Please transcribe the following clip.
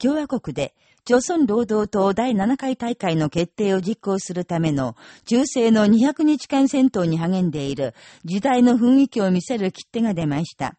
共和国で、朝鮮労働党第7回大会の決定を実行するための中世の200日間戦闘に励んでいる時代の雰囲気を見せる切手が出ました。